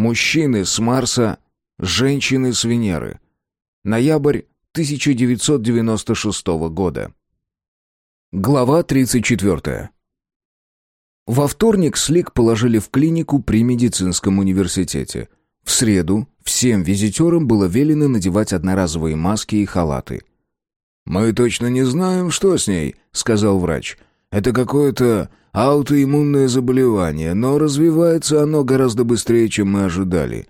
Мужчины с Марса, женщины с Венеры. Ноябрь 1996 года. Глава 34. Во вторник Слик положили в клинику при медицинском университете. В среду всем визитерам было велено надевать одноразовые маски и халаты. «Мы точно не знаем, что с ней», — сказал врач. «Это какое-то аутоиммунное заболевание, но развивается оно гораздо быстрее, чем мы ожидали.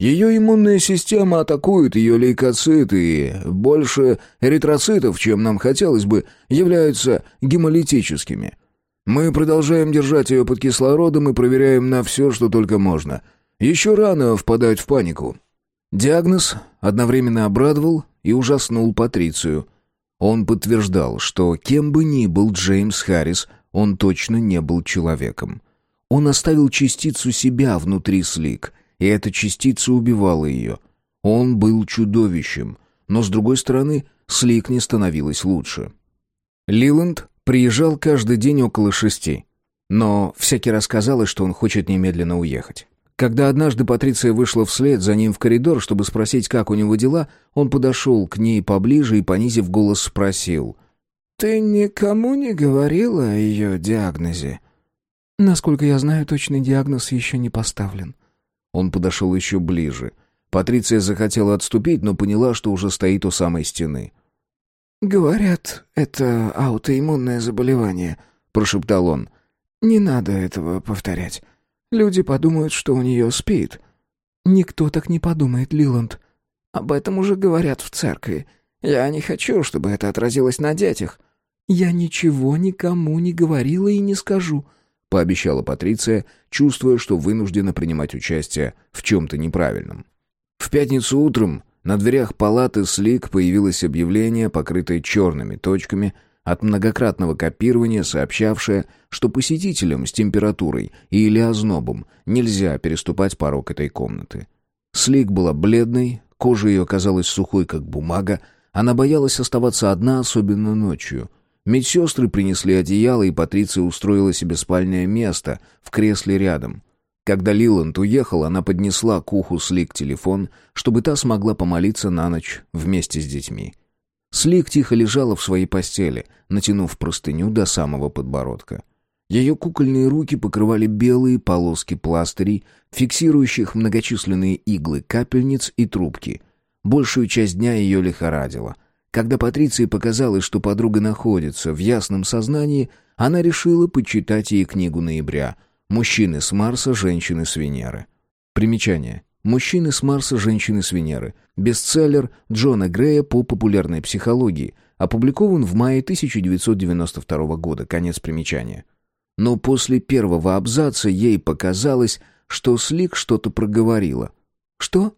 Ее иммунная система атакует ее лейкоциты, и больше эритроцитов, чем нам хотелось бы, являются гемолитическими. Мы продолжаем держать ее под кислородом и проверяем на все, что только можно. Еще рано впадать в панику». Диагноз одновременно обрадовал и ужаснул Патрицию. Он подтверждал, что кем бы ни был Джеймс Харрис, он точно не был человеком. Он оставил частицу себя внутри Слик — и эта частица убивала ее. Он был чудовищем, но, с другой стороны, Слик не становилась лучше. Лиланд приезжал каждый день около шести, но всякий раз казалось, что он хочет немедленно уехать. Когда однажды Патриция вышла вслед за ним в коридор, чтобы спросить, как у него дела, он подошел к ней поближе и, понизив голос, спросил. «Ты никому не говорила о ее диагнозе?» «Насколько я знаю, точный диагноз еще не поставлен. Он подошел еще ближе. Патриция захотела отступить, но поняла, что уже стоит у самой стены. «Говорят, это аутоиммунное заболевание», — прошептал он. «Не надо этого повторять. Люди подумают, что у нее спит». «Никто так не подумает, Лиланд. Об этом уже говорят в церкви. Я не хочу, чтобы это отразилось на детях. Я ничего никому не говорила и не скажу пообещала Патриция, чувствуя, что вынуждена принимать участие в чем-то неправильном. В пятницу утром на дверях палаты Слик появилось объявление, покрытое черными точками, от многократного копирования, сообщавшее, что посетителям с температурой или ознобом нельзя переступать порог этой комнаты. Слик была бледной, кожа ее казалась сухой, как бумага, она боялась оставаться одна, особенно ночью — Медсестры принесли одеяло, и Патриция устроила себе спальное место в кресле рядом. Когда Лиланд уехал, она поднесла к уху Слик телефон, чтобы та смогла помолиться на ночь вместе с детьми. Слик тихо лежала в своей постели, натянув простыню до самого подбородка. Ее кукольные руки покрывали белые полоски пластырей, фиксирующих многочисленные иглы капельниц и трубки. Большую часть дня ее лихорадило — когда Патриции показалось, что подруга находится в ясном сознании, она решила почитать ей книгу ноября «Мужчины с Марса, женщины с Венеры». Примечание. «Мужчины с Марса, женщины с Венеры». Бестселлер Джона Грея по популярной психологии. Опубликован в мае 1992 года. Конец примечания. Но после первого абзаца ей показалось, что Слик что-то проговорила. «Что?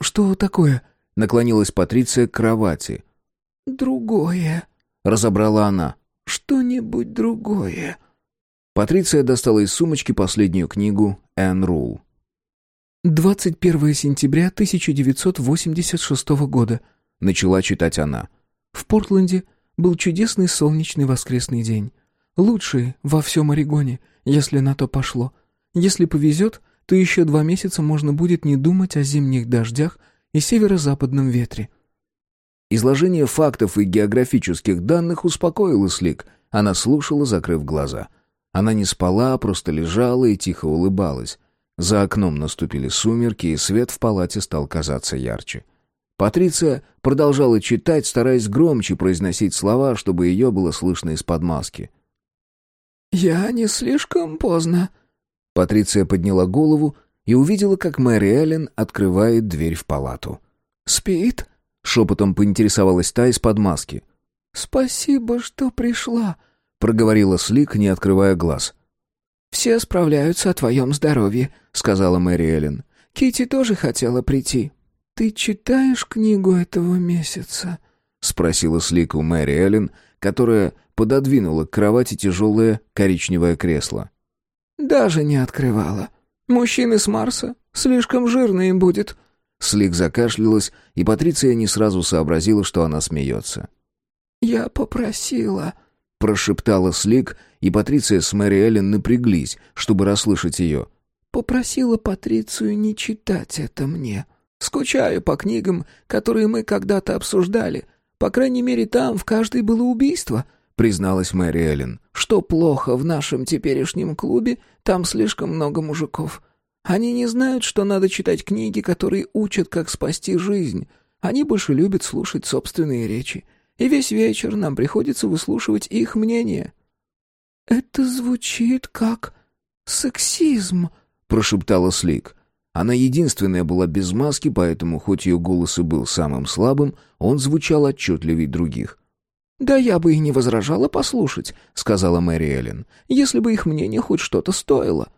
Что такое?» Наклонилась Патриция к кровати. «Другое», — разобрала она. «Что-нибудь другое». Патриция достала из сумочки последнюю книгу «Энн Рул». 21 сентября 1986 года», — начала читать она. «В Портленде был чудесный солнечный воскресный день. Лучший во всем Орегоне, если на то пошло. Если повезет, то еще два месяца можно будет не думать о зимних дождях и северо-западном ветре. Изложение фактов и географических данных успокоило Слик. Она слушала, закрыв глаза. Она не спала, просто лежала и тихо улыбалась. За окном наступили сумерки, и свет в палате стал казаться ярче. Патриция продолжала читать, стараясь громче произносить слова, чтобы ее было слышно из-под маски. «Я не слишком поздно». Патриция подняла голову и увидела, как Мэри Эллен открывает дверь в палату. «Спит?» Шепотом поинтересовалась та из-под маски. «Спасибо, что пришла», — проговорила Слик, не открывая глаз. «Все справляются о твоем здоровье», — сказала Мэри Эллен. Кити тоже хотела прийти. Ты читаешь книгу этого месяца?» — спросила Слик у Мэри Эллен, которая пододвинула к кровати тяжелое коричневое кресло. «Даже не открывала. Мужчины с Марса слишком жирные будет», Слик закашлялась, и Патриция не сразу сообразила, что она смеется. «Я попросила», — прошептала Слик, и Патриция с Мэри Эллен напряглись, чтобы расслышать ее. попросила Патрицию не читать это мне. Скучаю по книгам, которые мы когда-то обсуждали. По крайней мере, там в каждой было убийство», — призналась Мэри Эллен. «Что плохо в нашем теперешнем клубе, там слишком много мужиков. Они не знают, что надо читать книги, которые учат, как спасти жизнь. Они больше любят слушать собственные речи. И весь вечер нам приходится выслушивать их мнение». «Это звучит как сексизм», — прошептала Слик. Она единственная была без маски, поэтому, хоть ее голос и был самым слабым, он звучал отчетливее других. «Да я бы и не возражала послушать», — сказала Мэри Эллен, «если бы их мнение хоть что-то стоило».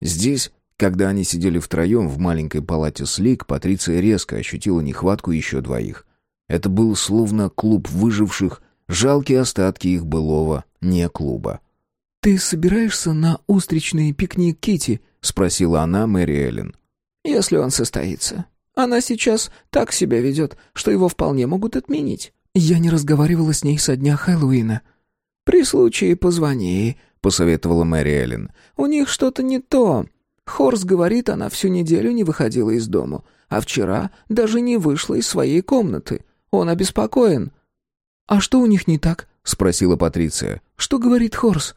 Здесь, когда они сидели втроем в маленькой палате Слик, Патриция резко ощутила нехватку еще двоих. Это был словно клуб выживших, жалкие остатки их былого не клуба. «Ты собираешься на устричный пикник Кити? спросила она Мэри Эллен. «Если он состоится. Она сейчас так себя ведет, что его вполне могут отменить. Я не разговаривала с ней со дня Хэллоуина». «При случае позвони», — посоветовала Мэри Эллен. «У них что-то не то. Хорс говорит, она всю неделю не выходила из дому, а вчера даже не вышла из своей комнаты. Он обеспокоен». «А что у них не так?» — спросила Патриция. «Что говорит Хорс?»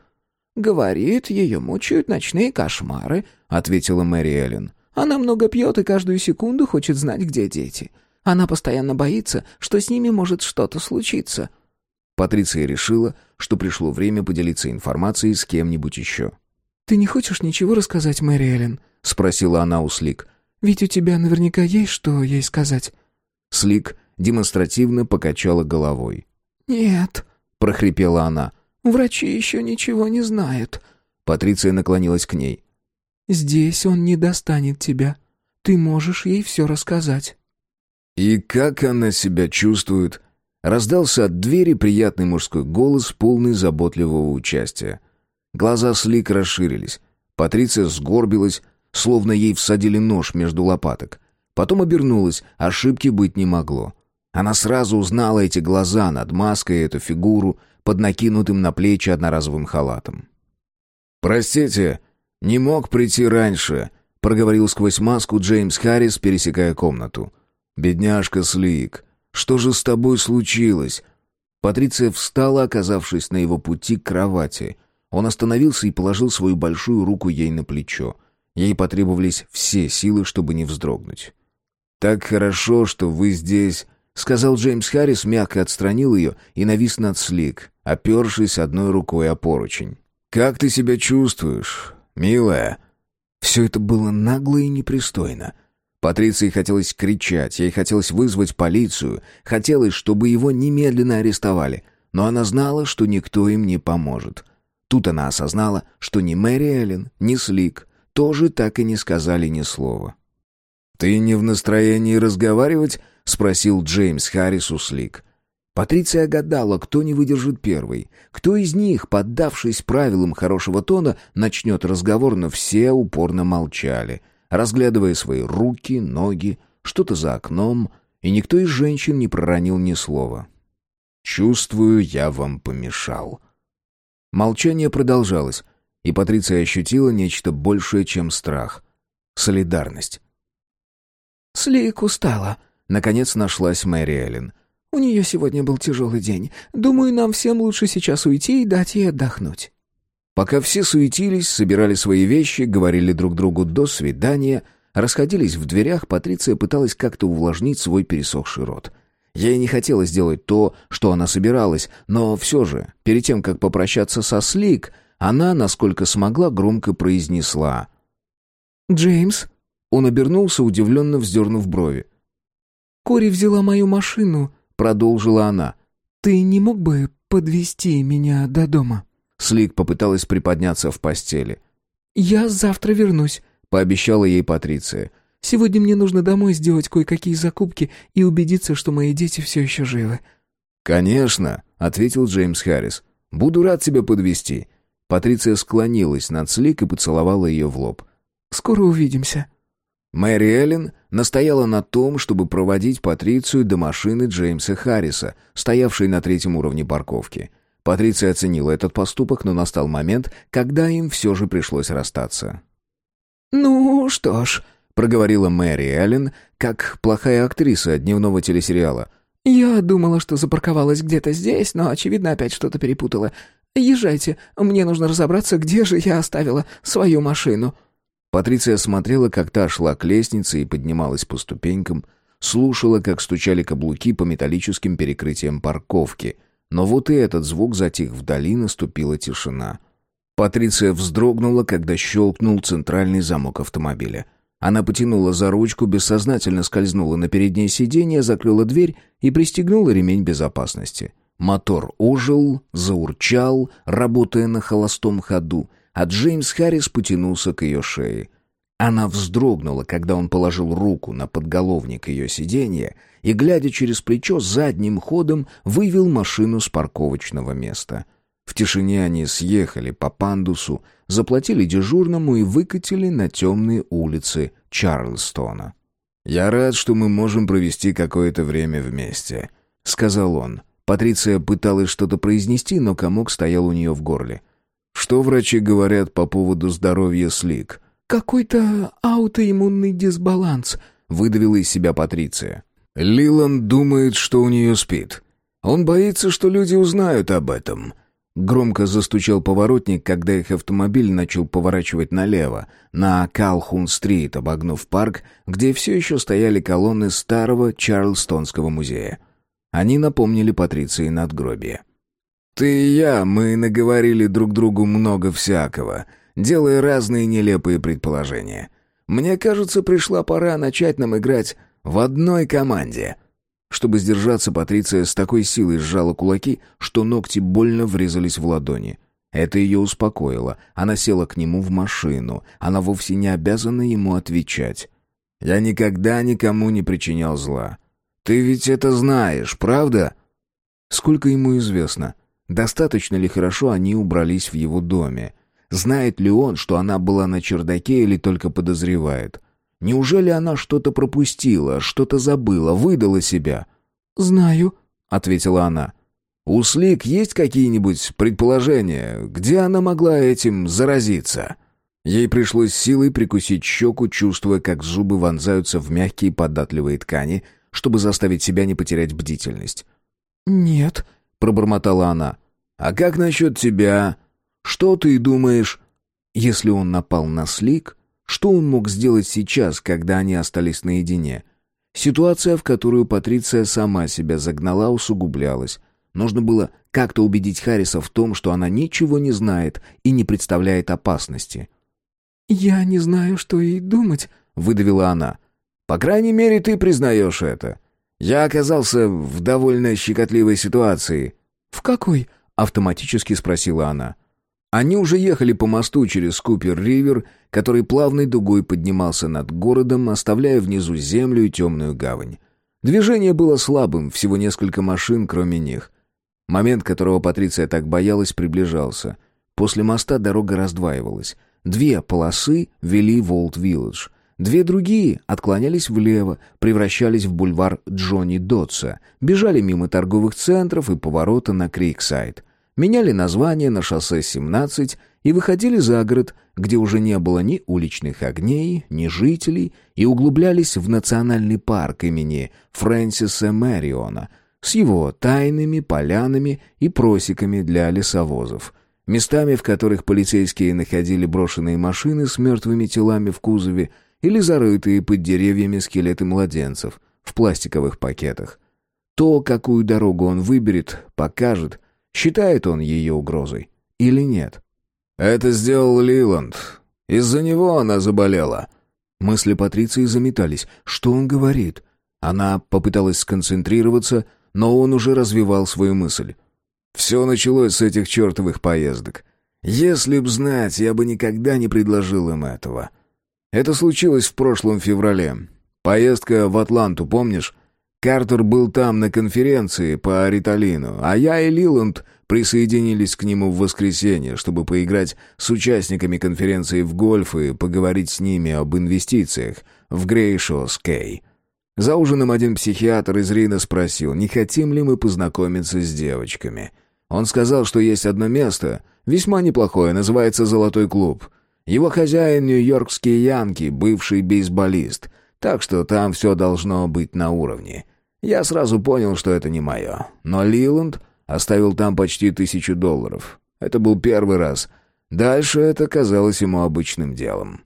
«Говорит, ее мучают ночные кошмары», — ответила Мэри Эллен. «Она много пьет и каждую секунду хочет знать, где дети. Она постоянно боится, что с ними может что-то случиться». Патриция решила, что пришло время поделиться информацией с кем-нибудь еще. «Ты не хочешь ничего рассказать, Мэри Эллен?» — спросила она у Слик. «Ведь у тебя наверняка есть что ей сказать». Слик демонстративно покачала головой. «Нет», — прохрипела она. Врачи еще ничего не знают». Патриция наклонилась к ней. «Здесь он не достанет тебя. Ты можешь ей все рассказать». «И как она себя чувствует?» Раздался от двери приятный мужской голос, полный заботливого участия. Глаза Слик расширились. Патриция сгорбилась, словно ей всадили нож между лопаток. Потом обернулась, ошибки быть не могло. Она сразу узнала эти глаза над маской, эту фигуру, под накинутым на плечи одноразовым халатом. «Простите, не мог прийти раньше», — проговорил сквозь маску Джеймс Харрис, пересекая комнату. «Бедняжка Слик, что же с тобой случилось?» Патриция встала, оказавшись на его пути к кровати. Он остановился и положил свою большую руку ей на плечо. Ей потребовались все силы, чтобы не вздрогнуть. «Так хорошо, что вы здесь», — сказал Джеймс Харрис, мягко отстранил ее и навис над Слик опершись одной рукой о поручень. «Как ты себя чувствуешь, милая?» Все это было нагло и непристойно. Патриции хотелось кричать, ей хотелось вызвать полицию, хотелось, чтобы его немедленно арестовали, но она знала, что никто им не поможет. Тут она осознала, что ни Мэри Эллен, ни Слик тоже так и не сказали ни слова. «Ты не в настроении разговаривать?» — спросил Джеймс Харрис у Слик. Патриция гадала, кто не выдержит первый. Кто из них, поддавшись правилам хорошего тона, начнет разговор, но все упорно молчали, разглядывая свои руки, ноги, что-то за окном, и никто из женщин не проронил ни слова. «Чувствую, я вам помешал». Молчание продолжалось, и Патриция ощутила нечто большее, чем страх. Солидарность. «Слик устала», — наконец нашлась Мэри Эллен — у нее сегодня был тяжелый день. Думаю, нам всем лучше сейчас уйти и дать ей отдохнуть». Пока все суетились, собирали свои вещи, говорили друг другу «до свидания», расходились в дверях, Патриция пыталась как-то увлажнить свой пересохший рот. Ей не хотелось сделать то, что она собиралась, но все же, перед тем, как попрощаться со Слик, она, насколько смогла, громко произнесла «Джеймс?» Он обернулся, удивленно вздернув брови. «Кори взяла мою машину продолжила она. Ты не мог бы подвести меня до дома? Слик попыталась приподняться в постели. Я завтра вернусь, пообещала ей Патриция. Сегодня мне нужно домой сделать кое-какие закупки и убедиться, что мои дети все еще живы. Конечно, ответил Джеймс Харрис. Буду рад тебя подвести. Патриция склонилась над Слик и поцеловала ее в лоб. Скоро увидимся. Мэри Эллен настояла на том, чтобы проводить Патрицию до машины Джеймса Харриса, стоявшей на третьем уровне парковки. Патриция оценила этот поступок, но настал момент, когда им все же пришлось расстаться. «Ну что ж», — проговорила Мэри Эллен, как плохая актриса дневного телесериала. «Я думала, что запарковалась где-то здесь, но, очевидно, опять что-то перепутала. Езжайте, мне нужно разобраться, где же я оставила свою машину». Патриция смотрела, как та шла к лестнице и поднималась по ступенькам, слушала, как стучали каблуки по металлическим перекрытиям парковки. Но вот и этот звук затих вдали, наступила тишина. Патриция вздрогнула, когда щелкнул центральный замок автомобиля. Она потянула за ручку, бессознательно скользнула на переднее сиденье, закрыла дверь и пристегнула ремень безопасности. Мотор ожил, заурчал, работая на холостом ходу, а Джеймс Харрис потянулся к ее шее. Она вздрогнула, когда он положил руку на подголовник ее сиденья и, глядя через плечо, задним ходом вывел машину с парковочного места. В тишине они съехали по пандусу, заплатили дежурному и выкатили на темные улицы Чарльстона. «Я рад, что мы можем провести какое-то время вместе», — сказал он. Патриция пыталась что-то произнести, но комок стоял у нее в горле. «Что врачи говорят по поводу здоровья Слик?» «Какой-то аутоиммунный дисбаланс», — выдавила из себя Патриция. «Лиланд думает, что у нее спит. Он боится, что люди узнают об этом». Громко застучал поворотник, когда их автомобиль начал поворачивать налево, на Калхун-стрит, обогнув парк, где все еще стояли колонны старого Чарльстонского музея. Они напомнили Патриции надгробие. «Ты и я, мы наговорили друг другу много всякого», делая разные нелепые предположения. Мне кажется, пришла пора начать нам играть в одной команде. Чтобы сдержаться, Патриция с такой силой сжала кулаки, что ногти больно врезались в ладони. Это ее успокоило. Она села к нему в машину. Она вовсе не обязана ему отвечать. «Я никогда никому не причинял зла. Ты ведь это знаешь, правда?» Сколько ему известно? Достаточно ли хорошо они убрались в его доме? Знает ли он, что она была на чердаке или только подозревает? Неужели она что-то пропустила, что-то забыла, выдала себя? «Знаю», — ответила она. «У Слик есть какие-нибудь предположения, где она могла этим заразиться?» Ей пришлось силой прикусить щеку, чувствуя, как зубы вонзаются в мягкие податливые ткани, чтобы заставить себя не потерять бдительность. «Нет», — пробормотала она. «А как насчет тебя?» Что ты думаешь? Если он напал на Слик, что он мог сделать сейчас, когда они остались наедине? Ситуация, в которую Патриция сама себя загнала, усугублялась. Нужно было как-то убедить Харриса в том, что она ничего не знает и не представляет опасности. «Я не знаю, что и думать», — выдавила она. «По крайней мере, ты признаешь это. Я оказался в довольно щекотливой ситуации». «В какой?» — автоматически спросила она. Они уже ехали по мосту через Купер-Ривер, который плавной дугой поднимался над городом, оставляя внизу землю и темную гавань. Движение было слабым, всего несколько машин, кроме них. Момент, которого Патриция так боялась, приближался. После моста дорога раздваивалась. Две полосы вели в Олд-Вилледж. Две другие отклонялись влево, превращались в бульвар Джонни Дотса, бежали мимо торговых центров и поворота на Криксайд меняли название на шоссе 17 и выходили за город, где уже не было ни уличных огней, ни жителей, и углублялись в национальный парк имени Фрэнсиса Мэриона с его тайными полянами и просеками для лесовозов, местами, в которых полицейские находили брошенные машины с мертвыми телами в кузове или зарытые под деревьями скелеты младенцев в пластиковых пакетах. То, какую дорогу он выберет, покажет, Считает он ее угрозой или нет? «Это сделал Лиланд. Из-за него она заболела». Мысли Патриции заметались. Что он говорит? Она попыталась сконцентрироваться, но он уже развивал свою мысль. «Все началось с этих чертовых поездок. Если б знать, я бы никогда не предложил им этого. Это случилось в прошлом феврале. Поездка в Атланту, помнишь? Картер был там на конференции по Риталину, а я и Лиланд присоединились к нему в воскресенье, чтобы поиграть с участниками конференции в гольф и поговорить с ними об инвестициях в Грейшос Кей. За ужином один психиатр из Рина спросил, не хотим ли мы познакомиться с девочками. Он сказал, что есть одно место, весьма неплохое, называется «Золотой клуб». Его хозяин нью-йоркский Янки, бывший бейсболист, так что там все должно быть на уровне. Я сразу понял, что это не мое. Но Лиланд оставил там почти тысячу долларов. Это был первый раз. Дальше это казалось ему обычным делом.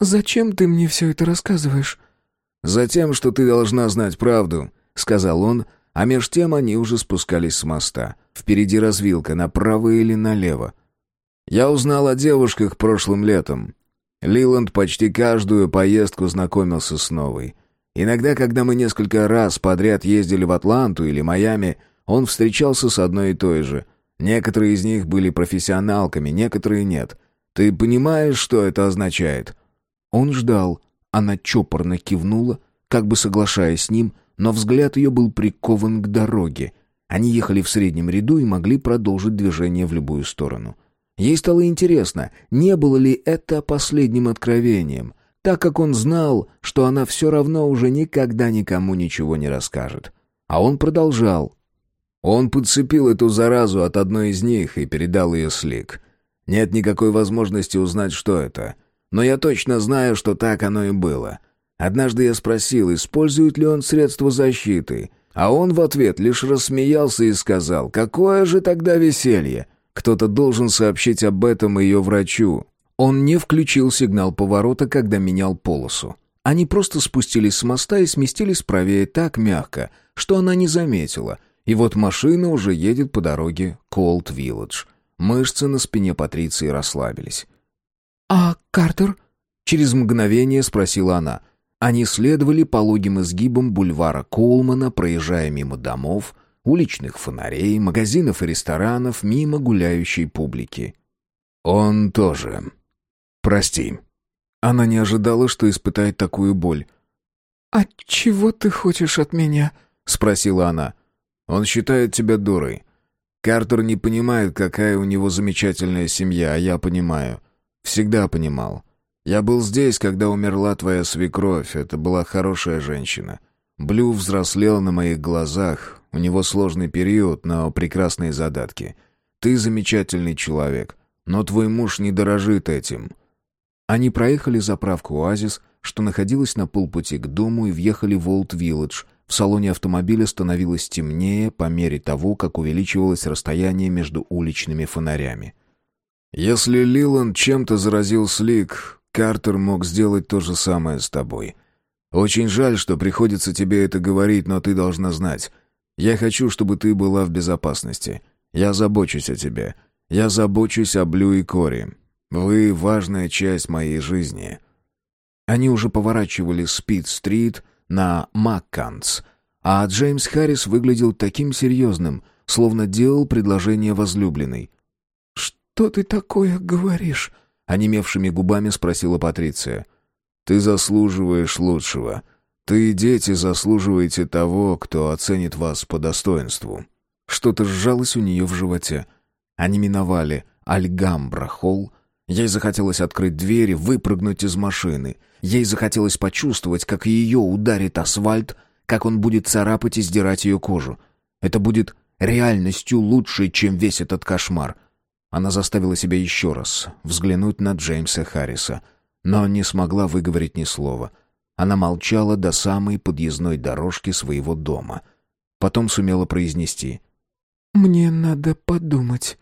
«Зачем ты мне все это рассказываешь?» «Затем, что ты должна знать правду», — сказал он, а меж тем они уже спускались с моста. Впереди развилка, направо или налево. Я узнал о девушках прошлым летом. Лиланд почти каждую поездку знакомился с новой. Иногда, когда мы несколько раз подряд ездили в Атланту или Майами, он встречался с одной и той же. Некоторые из них были профессионалками, некоторые нет. Ты понимаешь, что это означает? Он ждал. Она чопорно кивнула, как бы соглашаясь с ним, но взгляд ее был прикован к дороге. Они ехали в среднем ряду и могли продолжить движение в любую сторону. Ей стало интересно, не было ли это последним откровением, так как он знал, что она все равно уже никогда никому ничего не расскажет. А он продолжал. Он подцепил эту заразу от одной из них и передал ее Слик. Нет никакой возможности узнать, что это. Но я точно знаю, что так оно и было. Однажды я спросил, использует ли он средства защиты, а он в ответ лишь рассмеялся и сказал, «Какое же тогда веселье! Кто-то должен сообщить об этом ее врачу». Он не включил сигнал поворота, когда менял полосу. Они просто спустились с моста и сместились правее так мягко, что она не заметила. И вот машина уже едет по дороге Колд-Вилледж. Мышцы на спине Патриции расслабились. «А Картер?» Через мгновение спросила она. Они следовали пологим изгибам бульвара Колмана, проезжая мимо домов, уличных фонарей, магазинов и ресторанов, мимо гуляющей публики. «Он тоже. Прости». Она не ожидала, что испытает такую боль. «А чего ты хочешь от меня?» — спросила она. «Он считает тебя дурой. Картер не понимает, какая у него замечательная семья, а я понимаю. Всегда понимал. Я был здесь, когда умерла твоя свекровь. Это была хорошая женщина. Блю взрослел на моих глазах. У него сложный период, но прекрасные задатки. Ты замечательный человек, но твой муж не дорожит этим». Они проехали заправку «Оазис», что находилась на полпути к дому, и въехали в Олд-Вилледж. В салоне автомобиля становилось темнее по мере того, как увеличивалось расстояние между уличными фонарями. «Если Лиланд чем-то заразил Слик, Картер мог сделать то же самое с тобой. Очень жаль, что приходится тебе это говорить, но ты должна знать. Я хочу, чтобы ты была в безопасности. Я забочусь о тебе. Я забочусь о Блю и Кори. Вы — важная часть моей жизни». Они уже поворачивали Спид-стрит на Макканс, а Джеймс Харрис выглядел таким серьезным, словно делал предложение возлюбленной. «Что ты такое говоришь?» онемевшими губами спросила Патриция. «Ты заслуживаешь лучшего. Ты и дети заслуживаете того, кто оценит вас по достоинству». Что-то сжалось у нее в животе. Они миновали Альгамбра-холл. Ей захотелось открыть дверь и выпрыгнуть из машины. Ей захотелось почувствовать, как ее ударит асфальт, как он будет царапать и сдирать ее кожу. Это будет реальностью лучше, чем весь этот кошмар — она заставила себя еще раз взглянуть на Джеймса Харриса, но не смогла выговорить ни слова. Она молчала до самой подъездной дорожки своего дома. Потом сумела произнести. «Мне надо подумать».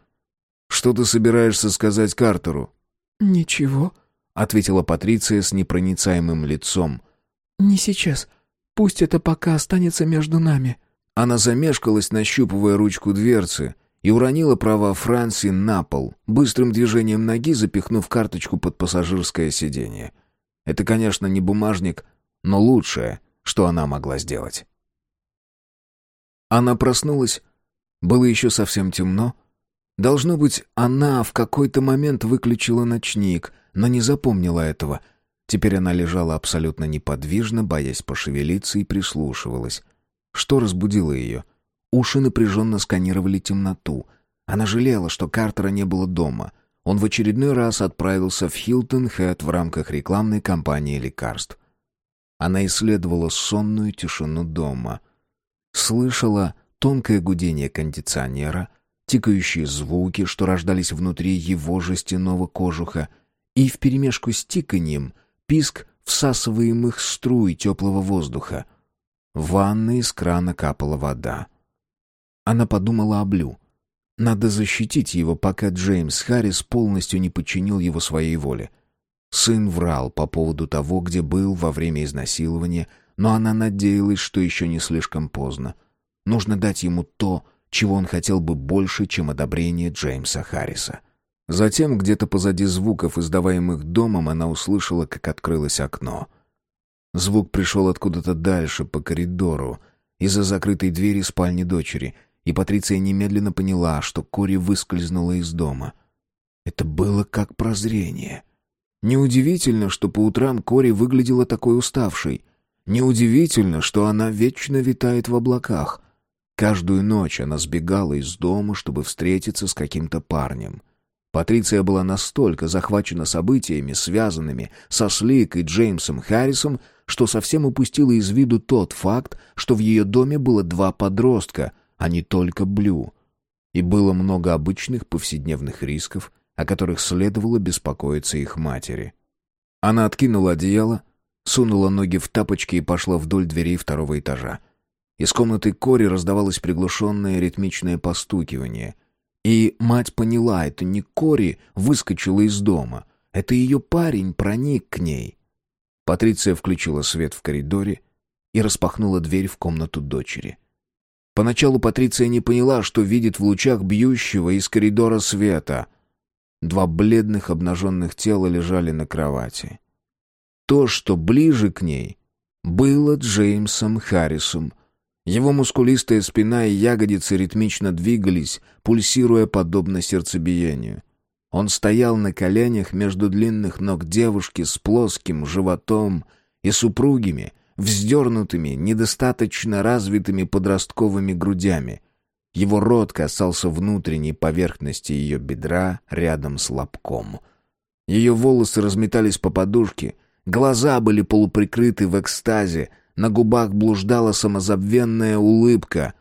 «Что ты собираешься сказать Картеру?» «Ничего», — ответила Патриция с непроницаемым лицом. «Не сейчас. Пусть это пока останется между нами». Она замешкалась, нащупывая ручку дверцы — и уронила права Франси на пол, быстрым движением ноги запихнув карточку под пассажирское сиденье. Это, конечно, не бумажник, но лучшее, что она могла сделать. Она проснулась. Было еще совсем темно. Должно быть, она в какой-то момент выключила ночник, но не запомнила этого. Теперь она лежала абсолютно неподвижно, боясь пошевелиться и прислушивалась. Что разбудило ее? — Уши напряженно сканировали темноту. Она жалела, что Картера не было дома. Он в очередной раз отправился в Хилтон Хэт в рамках рекламной кампании лекарств. Она исследовала сонную тишину дома. Слышала тонкое гудение кондиционера, тикающие звуки, что рождались внутри его жестяного кожуха, и вперемешку с тиканьем писк всасываемых струй теплого воздуха. В ванной из крана капала вода. Она подумала о Блю. Надо защитить его, пока Джеймс Харрис полностью не подчинил его своей воле. Сын врал по поводу того, где был во время изнасилования, но она надеялась, что еще не слишком поздно. Нужно дать ему то, чего он хотел бы больше, чем одобрение Джеймса Харриса. Затем, где-то позади звуков, издаваемых домом, она услышала, как открылось окно. Звук пришел откуда-то дальше, по коридору, из-за закрытой двери спальни дочери, и Патриция немедленно поняла, что Кори выскользнула из дома. Это было как прозрение. Неудивительно, что по утрам Кори выглядела такой уставшей. Неудивительно, что она вечно витает в облаках. Каждую ночь она сбегала из дома, чтобы встретиться с каким-то парнем. Патриция была настолько захвачена событиями, связанными со Слик и Джеймсом Харрисом, что совсем упустила из виду тот факт, что в ее доме было два подростка, а не только Блю. И было много обычных повседневных рисков, о которых следовало беспокоиться их матери. Она откинула одеяло, сунула ноги в тапочки и пошла вдоль дверей второго этажа. Из комнаты Кори раздавалось приглушенное ритмичное постукивание — и мать поняла, это не Кори выскочила из дома. Это ее парень проник к ней. Патриция включила свет в коридоре и распахнула дверь в комнату дочери. Поначалу Патриция не поняла, что видит в лучах бьющего из коридора света. Два бледных обнаженных тела лежали на кровати. То, что ближе к ней, было Джеймсом Харрисом, его мускулистая спина и ягодицы ритмично двигались, пульсируя подобно сердцебиению. Он стоял на коленях между длинных ног девушки с плоским животом и супругими, вздернутыми, недостаточно развитыми подростковыми грудями. Его рот касался внутренней поверхности ее бедра рядом с лобком. Ее волосы разметались по подушке, глаза были полуприкрыты в экстазе, на губах блуждала самозабвенная улыбка.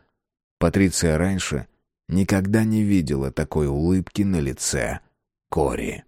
Патриция раньше никогда не видела такой улыбки на лице Кори.